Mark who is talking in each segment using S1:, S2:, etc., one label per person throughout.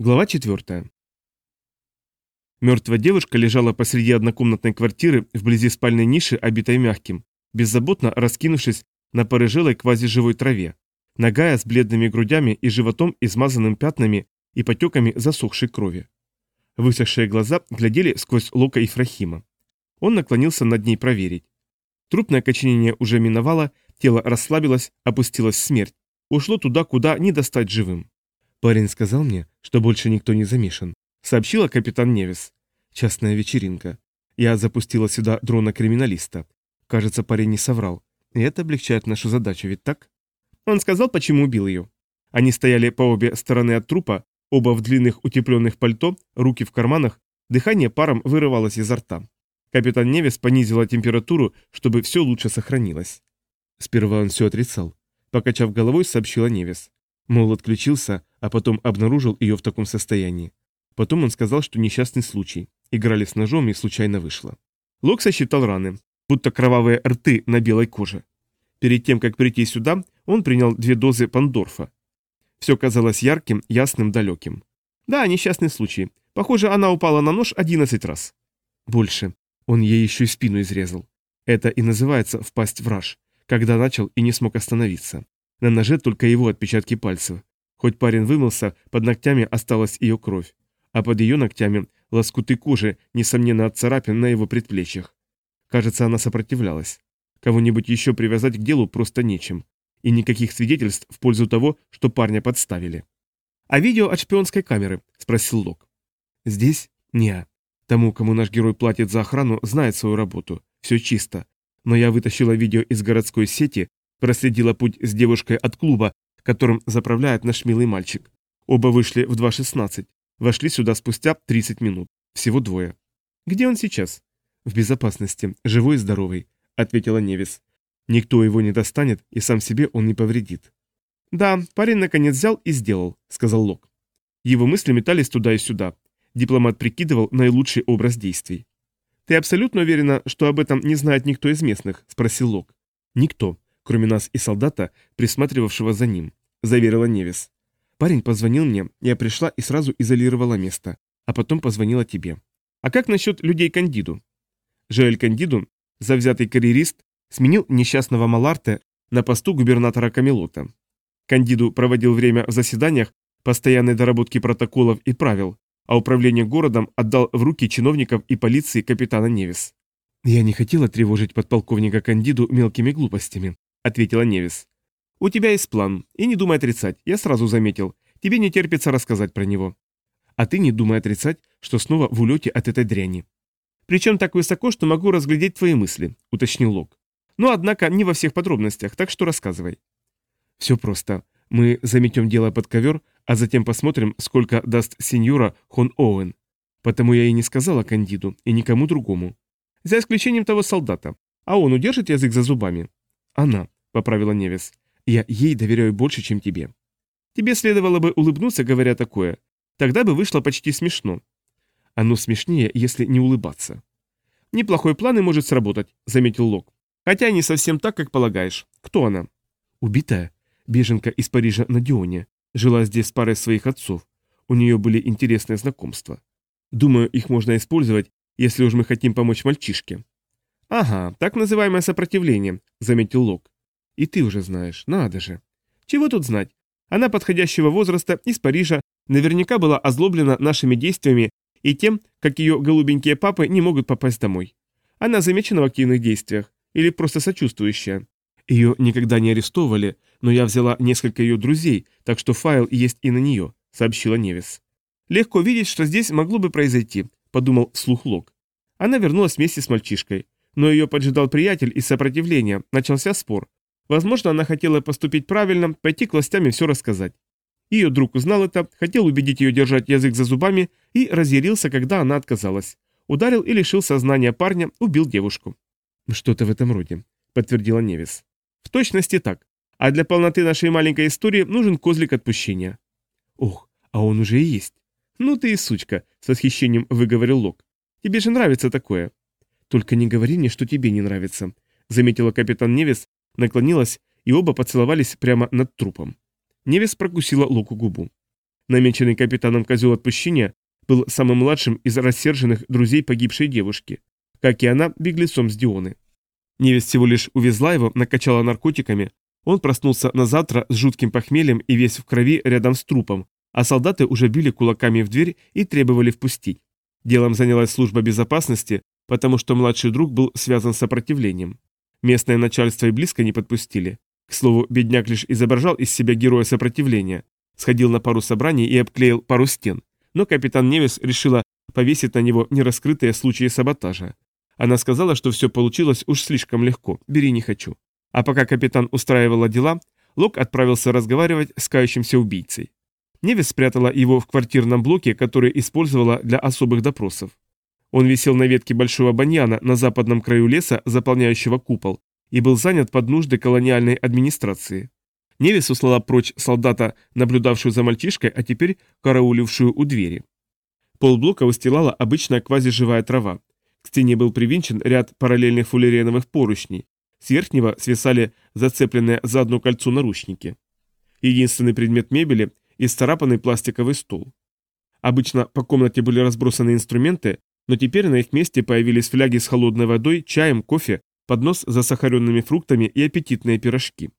S1: Глава 4. Мертвая девушка лежала посреди однокомнатной квартиры вблизи спальной ниши, обитой мягким, беззаботно раскинувшись на порыжелой квазиживой траве, ногая с бледными грудями и животом, измазанным пятнами и потеками засохшей крови. Высохшие глаза глядели сквозь лока Ифрахима. Он наклонился над ней проверить. Трупное коченение уже миновало, тело расслабилось, опустилась смерть. Ушло туда, куда не достать живым. Парень сказал мне, что больше никто не замешан. Сообщила капитан Невис. Частная вечеринка. Я запустила сюда дрона-криминалиста. Кажется, парень не соврал. И это облегчает нашу задачу, ведь так? Он сказал, почему убил ее. Они стояли по обе стороны от трупа, оба в длинных утепленных пальто, руки в карманах, дыхание паром вырывалось изо рта. Капитан Невис понизила температуру, чтобы все лучше сохранилось. Сперва он все отрицал. Покачав головой, сообщила Невис. Мол, отключился, а потом обнаружил ее в таком состоянии. Потом он сказал, что несчастный случай. Играли с ножом и случайно вышло. Лок сосчитал раны, будто кровавые рты на белой коже. Перед тем, как прийти сюда, он принял две дозы пандорфа. Все казалось ярким, ясным, далеким. Да, несчастный случай. Похоже, она упала на нож 11 раз. Больше. Он ей еще и спину изрезал. Это и называется впасть в раж, когда начал и не смог остановиться. На ноже только его отпечатки пальцев. Хоть парень вымылся, под ногтями осталась ее кровь, а под ее ногтями лоскуты кожи, несомненно, от царапин на его предплечьях. Кажется, она сопротивлялась. Кого-нибудь еще привязать к делу просто нечем. И никаких свидетельств в пользу того, что парня подставили. «А видео от шпионской камеры?» – спросил Лок. «Здесь? Не. Тому, кому наш герой платит за охрану, знает свою работу. Все чисто. Но я вытащила видео из городской сети, проследила путь с девушкой от клуба, которым заправляет наш милый мальчик. Оба вышли в 2.16. Вошли сюда спустя 30 минут. Всего двое. Где он сейчас? В безопасности, живой и здоровый, ответила Невис. Никто его не достанет, и сам себе он не повредит. Да, парень наконец взял и сделал, сказал Лок. Его мысли метались туда и сюда. Дипломат прикидывал наилучший образ действий. «Ты абсолютно уверена, что об этом не знает никто из местных?» – спросил Лок. «Никто, кроме нас и солдата, присматривавшего за ним. — заверила Невис. «Парень позвонил мне, я пришла и сразу изолировала место, а потом позвонила тебе. А как насчет людей Кандиду?» Жоэль Кандиду, завзятый карьерист, сменил несчастного Маларте на посту губернатора Камелота. Кандиду проводил время в заседаниях, постоянной доработки протоколов и правил, а управление городом отдал в руки чиновников и полиции капитана Невис. «Я не хотела тревожить подполковника Кандиду мелкими глупостями», — ответила Невис. «У тебя есть план, и не думай отрицать, я сразу заметил. Тебе не терпится рассказать про него. А ты не думай отрицать, что снова в улете от этой дряни. Причем так высоко, что могу разглядеть твои мысли», — уточнил Лок. «Но, однако, не во всех подробностях, так что рассказывай». «Все просто. Мы заметем дело под ковер, а затем посмотрим, сколько даст сеньора Хон Оуэн. Потому я и не сказала Кандиду, и никому другому. За исключением того солдата. А он удержит язык за зубами?» «Она», — поправила Невис. Я ей доверяю больше, чем тебе. Тебе следовало бы улыбнуться, говоря такое. Тогда бы вышло почти смешно. Оно смешнее, если не улыбаться. Неплохой план и может сработать, заметил Лок. Хотя не совсем так, как полагаешь. Кто она? Убитая. Беженка из Парижа на Дионе. Жила здесь с парой своих отцов. У нее были интересные знакомства. Думаю, их можно использовать, если уж мы хотим помочь мальчишке. Ага, так называемое сопротивление, заметил Лок. И ты уже знаешь, надо же. Чего тут знать? Она подходящего возраста из Парижа наверняка была озлоблена нашими действиями и тем, как ее голубенькие папы не могут попасть домой. Она замечена в активных действиях или просто сочувствующая. Ее никогда не арестовывали, но я взяла несколько ее друзей, так что файл есть и на нее, сообщила Невис. Легко видеть, что здесь могло бы произойти, подумал вслух Лок. Она вернулась вместе с мальчишкой, но ее поджидал приятель из сопротивления, начался спор. Возможно, она хотела поступить правильно, пойти к властям и все рассказать. Ее друг узнал это, хотел убедить ее держать язык за зубами и разъярился, когда она отказалась. Ударил и лишил сознания парня, убил девушку. «Что-то в этом роде», — подтвердила Невис. «В точности так. А для полноты нашей маленькой истории нужен козлик отпущения». «Ох, а он уже и есть». «Ну ты и сучка», — с восхищением выговорил Лок. «Тебе же нравится такое». «Только не говори мне, что тебе не нравится», — заметила капитан Невис, наклонилась, и оба поцеловались прямо над трупом. Невес прокусила Локу губу. Намеченный капитаном козел отпущения был самым младшим из рассерженных друзей погибшей девушки. Как и она, беглецом с Дионы. Невесть всего лишь увезла его, накачала наркотиками. Он проснулся на завтра с жутким похмельем и весь в крови рядом с трупом, а солдаты уже били кулаками в дверь и требовали впустить. Делом занялась служба безопасности, потому что младший друг был связан с сопротивлением. Местное начальство и близко не подпустили. К слову, бедняк лишь изображал из себя героя сопротивления, сходил на пару собраний и обклеил пару стен, но капитан Невис решила повесить на него нераскрытые случаи саботажа. Она сказала, что все получилось уж слишком легко, бери не хочу. А пока капитан устраивала дела, Лок отправился разговаривать с кающимся убийцей. Невис спрятала его в квартирном блоке, который использовала для особых допросов. Он висел на ветке большого баньяна на западном краю леса, заполняющего купол, и был занят под нужды колониальной администрации. Невис услала прочь солдата, наблюдавшую за мальчишкой, а теперь караулившую у двери. Полблока устилала обычная квазиживая трава. К стене был привинчен ряд параллельных фуллереновых поручней. С верхнего свисали зацепленные за одно кольцо наручники. Единственный предмет мебели – исцарапанный пластиковый стол. Обычно по комнате были разбросаны инструменты, но теперь на их месте появились фляги с холодной водой, чаем, кофе, поднос с засахаренными фруктами и аппетитные пирожки.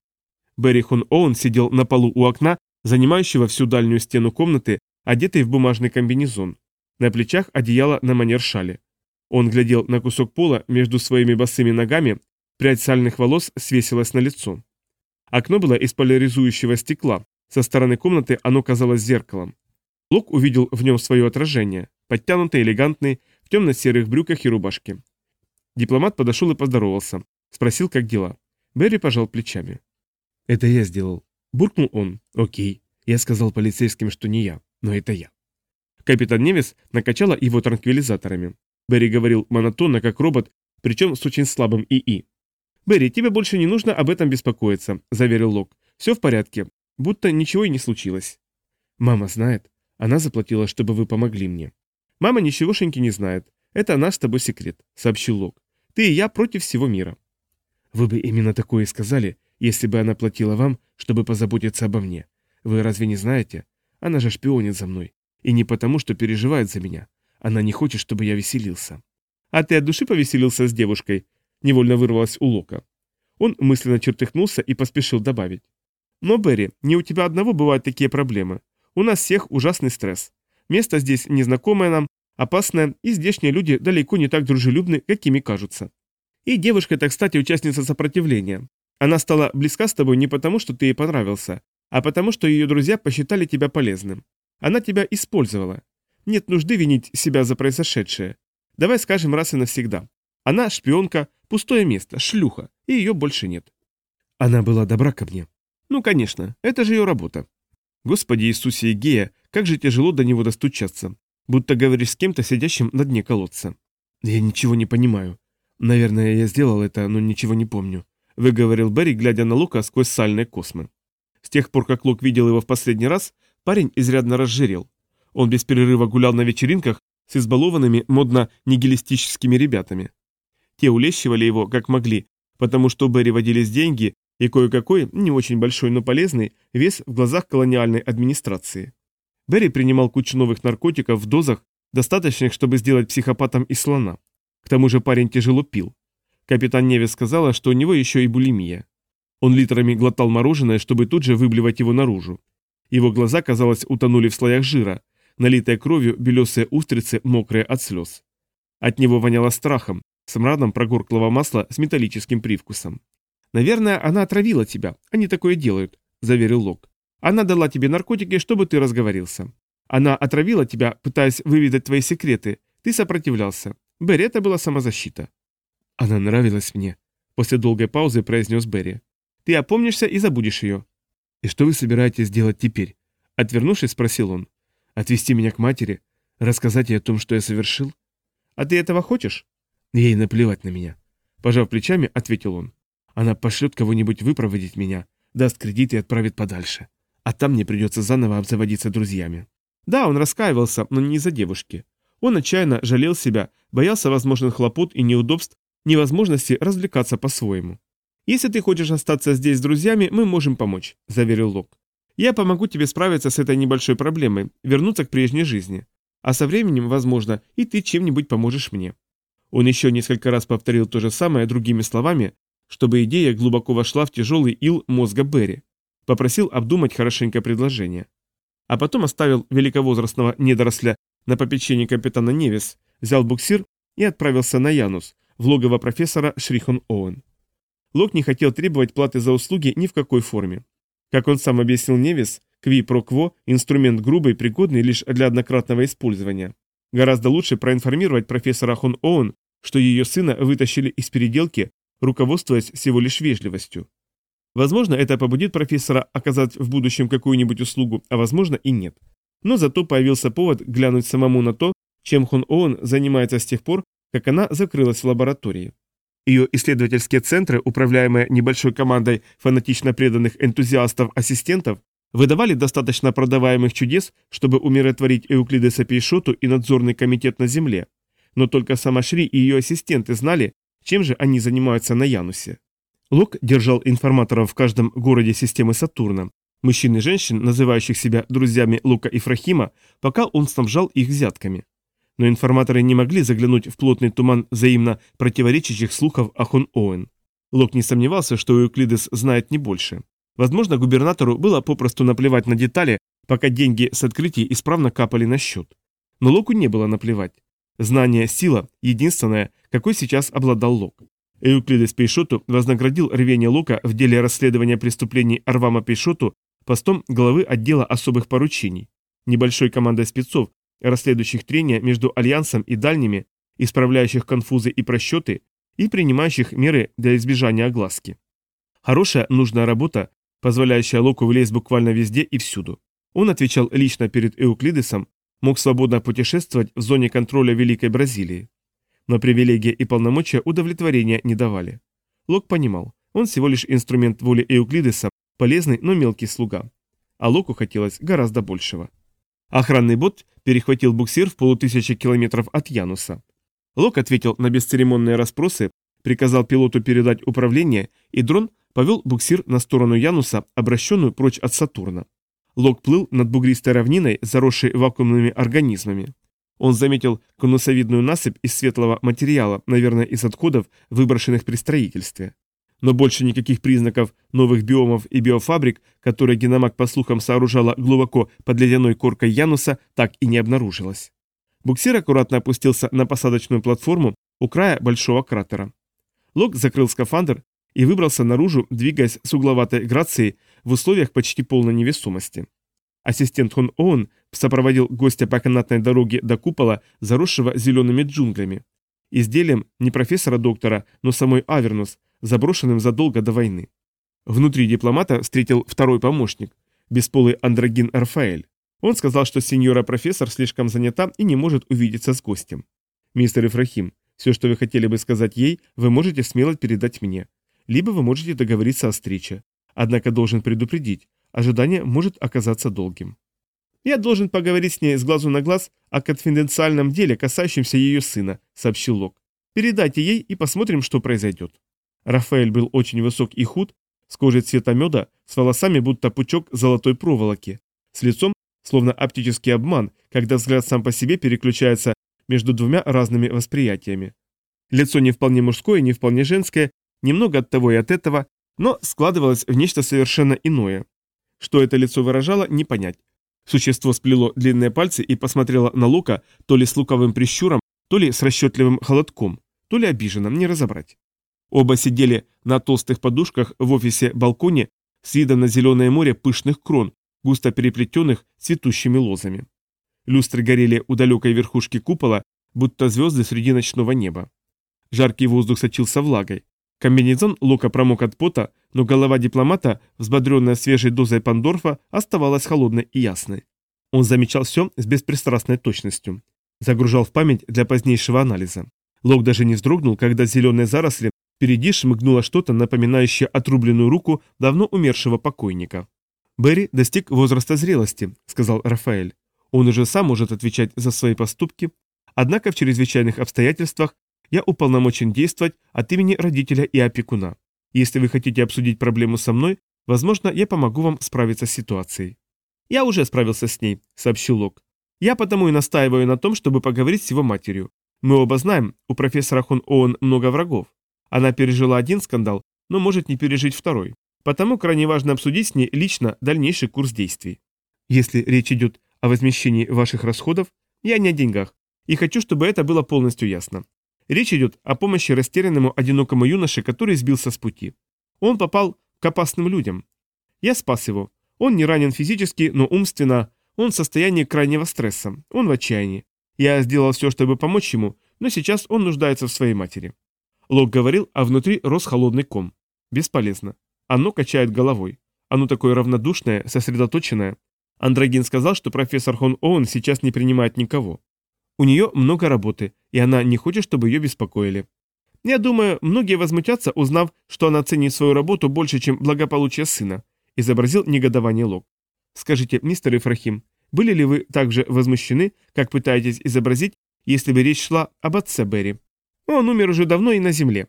S1: Берри Хон Оуэн сидел на полу у окна, занимающего всю дальнюю стену комнаты, одетый в бумажный комбинезон. На плечах одеяло на манер шали. Он глядел на кусок пола между своими босыми ногами, прядь сальных волос свесилась на лицо. Окно было из поляризующего стекла, со стороны комнаты оно казалось зеркалом. Лук увидел в нем свое отражение, подтянутый, элегантный, в темно-серых брюках и рубашке. Дипломат подошел и поздоровался. Спросил, как дела. Берри пожал плечами. «Это я сделал». Буркнул он. «Окей». Я сказал полицейским, что не я, но это я. Капитан Невис накачала его транквилизаторами. Берри говорил монотонно, как робот, причем с очень слабым ИИ. «Берри, тебе больше не нужно об этом беспокоиться», – заверил Лок. «Все в порядке. Будто ничего и не случилось». «Мама знает. Она заплатила, чтобы вы помогли мне». «Мама ничегошеньки не знает. Это наш с тобой секрет», — сообщил Лок. «Ты и я против всего мира». «Вы бы именно такое и сказали, если бы она платила вам, чтобы позаботиться обо мне. Вы разве не знаете? Она же шпионит за мной. И не потому, что переживает за меня. Она не хочет, чтобы я веселился». «А ты от души повеселился с девушкой?» — невольно вырвалось у Лока. Он мысленно чертыхнулся и поспешил добавить. «Но, Берри, не у тебя одного бывают такие проблемы. У нас всех ужасный стресс. Место здесь незнакомое нам, опасное, и здешние люди далеко не так дружелюбны, какими кажутся. И девушка эта, кстати, участница сопротивления. Она стала близка с тобой не потому, что ты ей понравился, а потому, что ее друзья посчитали тебя полезным. Она тебя использовала. Нет нужды винить себя за произошедшее. Давай скажем раз и навсегда. Она шпионка, пустое место, шлюха, и ее больше нет. Она была добра ко мне. Ну, конечно, это же ее работа. Господи Иисусе Игея, как же тяжело до него достучаться. Будто говоришь с кем-то, сидящим на дне колодца. Я ничего не понимаю. Наверное, я сделал это, но ничего не помню. Выговорил Берри, глядя на Лука сквозь сальные космы. С тех пор, как Лук видел его в последний раз, парень изрядно разжирел. Он без перерыва гулял на вечеринках с избалованными модно-нигилистическими ребятами. Те улещивали его, как могли, потому что Берри водились деньги, и кое-какой, не очень большой, но полезный, вес в глазах колониальной администрации. Берри принимал кучу новых наркотиков в дозах, достаточных, чтобы сделать психопатом из слона. К тому же парень тяжело пил. Капитан Невис сказала, что у него еще и булимия. Он литрами глотал мороженое, чтобы тут же выблевать его наружу. Его глаза, казалось, утонули в слоях жира, налитые кровью белесые устрицы, мокрые от слез. От него воняло страхом, смрадом прогорклого масла с металлическим привкусом. «Наверное, она отравила тебя. Они такое делают», – заверил Лок. «Она дала тебе наркотики, чтобы ты разговорился. Она отравила тебя, пытаясь выведать твои секреты. Ты сопротивлялся. Берри, это была самозащита». «Она нравилась мне», – после долгой паузы произнес Берри. «Ты опомнишься и забудешь ее». «И что вы собираетесь делать теперь?» Отвернувшись, спросил он. «Отвести меня к матери? Рассказать ей о том, что я совершил?» «А ты этого хочешь?» «Ей наплевать на меня». Пожав плечами, ответил он. Она пошлет кого-нибудь выпроводить меня, даст кредит и отправит подальше. А там мне придется заново обзаводиться друзьями. Да, он раскаивался, но не из-за девушки. Он отчаянно жалел себя, боялся возможных хлопот и неудобств, невозможности развлекаться по-своему. «Если ты хочешь остаться здесь с друзьями, мы можем помочь», – заверил Лок. Я помогу тебе справиться с этой небольшой проблемой, вернуться к прежней жизни. А со временем, возможно, и ты чем-нибудь поможешь мне». Он еще несколько раз повторил то же самое другими словами, чтобы идея глубоко вошла в тяжелый ил мозга Берри. Попросил обдумать хорошенько предложение. А потом оставил великовозрастного недоросля на попечении капитана Невис, взял буксир и отправился на Янус, в логово профессора Шрихон Оуэн. Лок не хотел требовать платы за услуги ни в какой форме. Как он сам объяснил Невис, кви про кво – инструмент грубый, пригодный лишь для однократного использования. Гораздо лучше проинформировать профессора Хон Оуэн, что ее сына вытащили из переделки, руководствуясь всего лишь вежливостью. Возможно, это побудит профессора оказать в будущем какую-нибудь услугу, а возможно и нет. Но зато появился повод глянуть самому на то, чем Хон Оуэн занимается с тех пор, как она закрылась в лаборатории. Ее исследовательские центры, управляемые небольшой командой фанатично преданных энтузиастов-ассистентов, выдавали достаточно продаваемых чудес, чтобы умиротворить Эуклидеса Пейшоту и надзорный комитет на Земле. Но только сама Шри и ее ассистенты знали, чем же они занимаются на Янусе. Лок держал информаторов в каждом городе системы Сатурна, мужчин и женщин, называющих себя друзьями Лука и Фрахима, пока он снабжал их взятками но информаторы не могли заглянуть в плотный туман взаимно противоречащих слухов о Хон Оуэн. Лок не сомневался, что Эуклидес знает не больше. Возможно, губернатору было попросту наплевать на детали, пока деньги с открытий исправно капали на счет. Но Локу не было наплевать. Знание – сила, единственное, какой сейчас обладал Лок. Эуклидес Пейшоту вознаградил рвение Лока в деле расследования преступлений Арвама Пейшоту постом главы отдела особых поручений. Небольшой командой спецов, расследующих трения между Альянсом и Дальними, исправляющих конфузы и просчеты и принимающих меры для избежания огласки. Хорошая, нужная работа, позволяющая Локу влезть буквально везде и всюду. Он отвечал лично перед Эуклидесом, мог свободно путешествовать в зоне контроля Великой Бразилии. Но привилегии и полномочия удовлетворения не давали. Лок понимал, он всего лишь инструмент воли Эуклидеса, полезный, но мелкий слуга. А Локу хотелось гораздо большего. Охранный бот перехватил буксир в полутысячи километров от Януса. Лок ответил на бесцеремонные расспросы, приказал пилоту передать управление, и дрон повел буксир на сторону Януса, обращенную прочь от Сатурна. Лок плыл над бугристой равниной, заросшей вакуумными организмами. Он заметил конусовидную насыпь из светлого материала, наверное, из отходов, выброшенных при строительстве но больше никаких признаков новых биомов и биофабрик, которые Геномаг по слухам сооружала глубоко под ледяной коркой Януса, так и не обнаружилось. Буксир аккуратно опустился на посадочную платформу у края большого кратера. Лок закрыл скафандр и выбрался наружу, двигаясь с угловатой грацией в условиях почти полной невесомости. Ассистент Хон Оуэн сопроводил гостя по канатной дороге до купола, заросшего зелеными джунглями. Изделием не профессора-доктора, но самой Авернус, заброшенным задолго до войны. Внутри дипломата встретил второй помощник, бесполый андрогин Рафаэль. Он сказал, что сеньора-профессор слишком занята и не может увидеться с гостем. «Мистер Ифрахим, все, что вы хотели бы сказать ей, вы можете смело передать мне. Либо вы можете договориться о встрече. Однако должен предупредить, ожидание может оказаться долгим». «Я должен поговорить с ней с глазу на глаз о конфиденциальном деле, касающемся ее сына», — сообщил Лок. «Передайте ей и посмотрим, что произойдет». Рафаэль был очень высок и худ, с кожей цвета меда, с волосами будто пучок золотой проволоки, с лицом, словно оптический обман, когда взгляд сам по себе переключается между двумя разными восприятиями. Лицо не вполне мужское, не вполне женское, немного от того и от этого, но складывалось в нечто совершенно иное. Что это лицо выражало, не понять. Существо сплело длинные пальцы и посмотрело на Лука то ли с луковым прищуром, то ли с расчетливым холодком, то ли обиженным, не разобрать. Оба сидели на толстых подушках в офисе-балконе с видом на зеленое море пышных крон, густо переплетенных цветущими лозами. Люстры горели у далекой верхушки купола, будто звезды среди ночного неба. Жаркий воздух сочился влагой. Комбинезон Лока промок от пота, но голова дипломата, взбодренная свежей дозой пандорфа, оставалась холодной и ясной. Он замечал все с беспристрастной точностью. Загружал в память для позднейшего анализа. Лок даже не вздрогнул, когда зеленые заросли Впереди шмыгнуло что-то, напоминающее отрубленную руку давно умершего покойника. «Берри достиг возраста зрелости», — сказал Рафаэль. «Он уже сам может отвечать за свои поступки, однако в чрезвычайных обстоятельствах я уполномочен действовать от имени родителя и опекуна. Если вы хотите обсудить проблему со мной, Возможно, я помогу вам справиться с ситуацией». «Я уже справился с ней», — сообщил Лок. «Я потому и настаиваю на том, чтобы поговорить с его матерью. Мы оба знаем, у профессора Хон Оуэн много врагов. Она пережила один скандал, но может не пережить второй. Потому крайне важно обсудить с ней лично дальнейший курс действий. Если речь идет о возмещении ваших расходов, я не о деньгах, и хочу, чтобы это было полностью ясно. Речь идет о помощи растерянному одинокому юноше, который сбился с пути. Он попал к опасным людям. Я спас его. Он не ранен физически, но умственно. Он в состоянии крайнего стресса. Он в отчаянии. Я сделал все, чтобы помочь ему, но сейчас он нуждается в своей матери. Лок говорил, а внутри рос холодный ком. Бесполезно. Оно качает головой. Оно такое равнодушное, сосредоточенное. Андрогин сказал, что профессор Хон Оуэн сейчас не принимает никого. У нее много работы, и она не хочет, чтобы ее беспокоили. Я думаю, многие возмутятся, узнав, что она ценит свою работу больше, чем благополучие сына, изобразил негодование Лок. Скажите, мистер Ифрахим, были ли вы также возмущены, как пытаетесь изобразить, если бы речь шла об отце Берри? Он умер уже давно и на земле.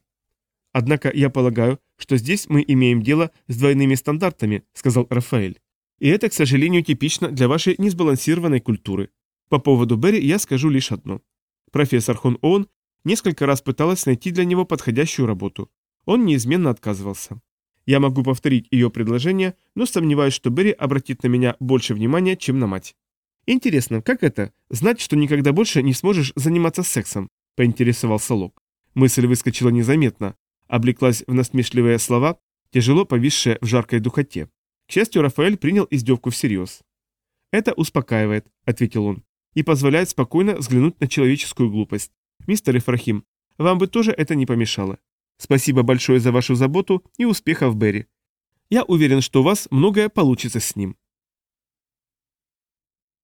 S1: Однако я полагаю, что здесь мы имеем дело с двойными стандартами, сказал Рафаэль. И это, к сожалению, типично для вашей несбалансированной культуры. По поводу Берри я скажу лишь одно. Профессор Хон Оон несколько раз пыталась найти для него подходящую работу. Он неизменно отказывался. Я могу повторить ее предложение, но сомневаюсь, что Берри обратит на меня больше внимания, чем на мать. Интересно, как это, знать, что никогда больше не сможешь заниматься сексом? поинтересовался Лок. Мысль выскочила незаметно, облеклась в насмешливые слова, тяжело повисшие в жаркой духоте. К счастью, Рафаэль принял издевку всерьез. «Это успокаивает», — ответил он, — «и позволяет спокойно взглянуть на человеческую глупость. Мистер Ифрахим, вам бы тоже это не помешало. Спасибо большое за вашу заботу и успехов, Берри. Я уверен, что у вас многое получится с ним».